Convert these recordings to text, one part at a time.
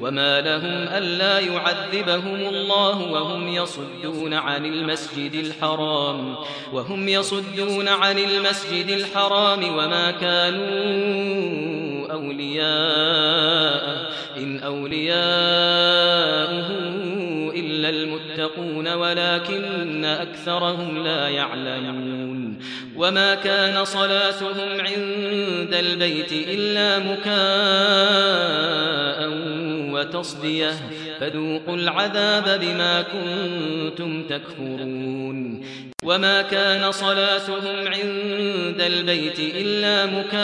وما لهم ألا يعذبهم الله وهم يصدون عن المسجد الحرام وهم يصدون عن المسجد الحرام وما كانوا أولياء إن أولياءه إلا المتقون ولكن أكثرهم لا يعلمون وما كان صلاتهم عند البيت إلا مكاء وتصديه فذوقوا العذاب بما كنتم تكفرون. وما كان صلاتهم عند البيت إلا مكاء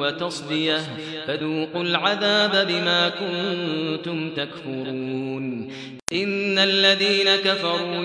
وتصديه فذوقوا العذاب بما كنتم تكفرون. إن الذين كفروا